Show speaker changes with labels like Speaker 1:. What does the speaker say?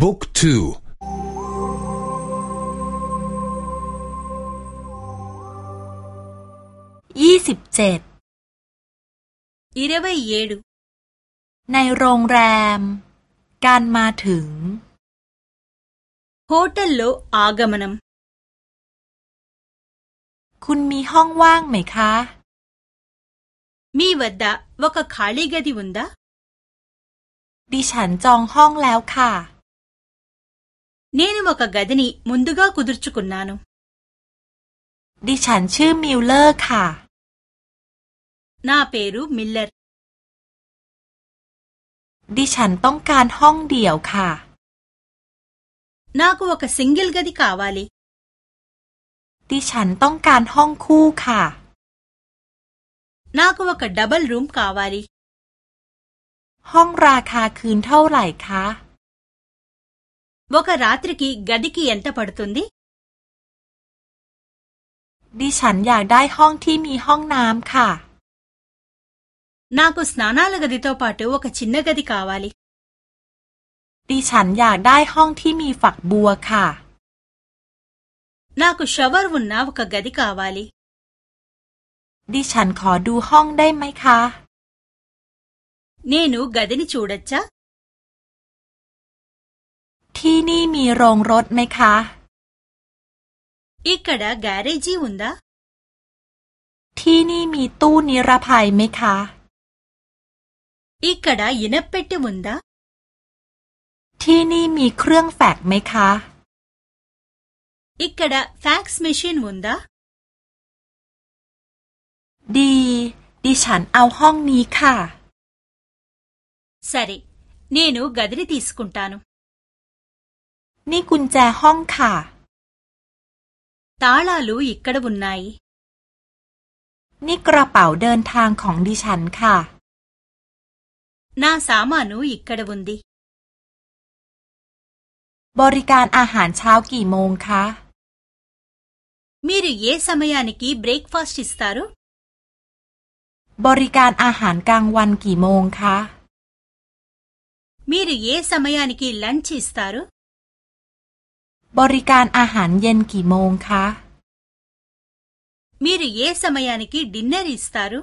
Speaker 1: book two
Speaker 2: ยี่สิบเจ็ด
Speaker 3: ఇరవై ఏడు
Speaker 2: ในโรงแรม การมาถึง
Speaker 3: హోటల్ లో ఆగమనం
Speaker 2: คุณมีห้องว่างไหมคะ
Speaker 3: మీ వద్ద ఒక ఖాళీ గది ఉందాดิ
Speaker 2: ฉันจองห้องแล้วค่ะ
Speaker 3: నేను ఒక గదిని ముందుగా కుదుర్చుకున్నాను
Speaker 2: ดิฉันชื่อมิลเลอร์ค่ะ
Speaker 3: నా పేరు మిల్లర్
Speaker 2: ดิฉันต้องการห้องเดี่ยวค่ะ
Speaker 3: నాకు ఒక సింగిల్ గది కావాలి
Speaker 2: ดิฉันต้องการห้องคู่ค่ะ
Speaker 3: నాకు ఒక డబుల్ రూమ్ కావాలి
Speaker 2: ห้องราคาคืนเท่าไหร่คะ
Speaker 3: ఒక రాత్రికి గదికి ఎంత పడుతుంది
Speaker 2: ดิฉันอยากได้ห้องที่มีห้องน้ำค่ะ
Speaker 3: నాకు స్నానాల గదితో పాటు ఒక చిన్న గది కావాలి
Speaker 2: ดิฉันอยากได้ห้องที่มีฝักบัวค่ะ
Speaker 3: నాకు షవర్ ఉన్న ఒక గది కావాలి
Speaker 2: ดิฉันขอดูห้องได้ไหมคะ
Speaker 3: నేను గదిని చూడొచ్చా
Speaker 2: ที่นี่มีโรงรถไหมคะ
Speaker 3: ఇక్కడ గ్యారేజీ ఉందా
Speaker 2: ที่นี่มีตู้นิรภัยไหมคะ
Speaker 3: ఇక్కడ ఇనప్పెట్టి ఉందా
Speaker 2: ที่นี่มีเครื่องแฟกไหมคะ
Speaker 3: ఇక్కడ ఫ్యాక్స్ మెషిన్ ఉందా
Speaker 2: ดี ดิฉันเอาห้องนี้ค่ะ
Speaker 3: సరే నేను గదిని తీసుకుంటాను
Speaker 2: นี่กุญแจห้องค่ะ
Speaker 3: తాళాలు ఇక్కడ ఉన్నాయి
Speaker 2: นี่กระเป๋าเดินทางของดิฉันค่ะ
Speaker 3: నా సామాను ఇక్కడ ఉంది
Speaker 2: บริการอาหารเช้ากี่โมงคะ
Speaker 3: మీరు ఏ సమయానికి బ్రేక్ఫాస్ట్ ఇస్తారు
Speaker 2: บริการอาหารกลางวันกี่โมงคะ
Speaker 3: మీరు ఏ సమయానికి లంచ్ ఇస్తారు
Speaker 2: บริการอาหารเย็นกี่โมงคะ
Speaker 3: మీరు ม่ใช่กี่ดินเนอร์ริสตารุ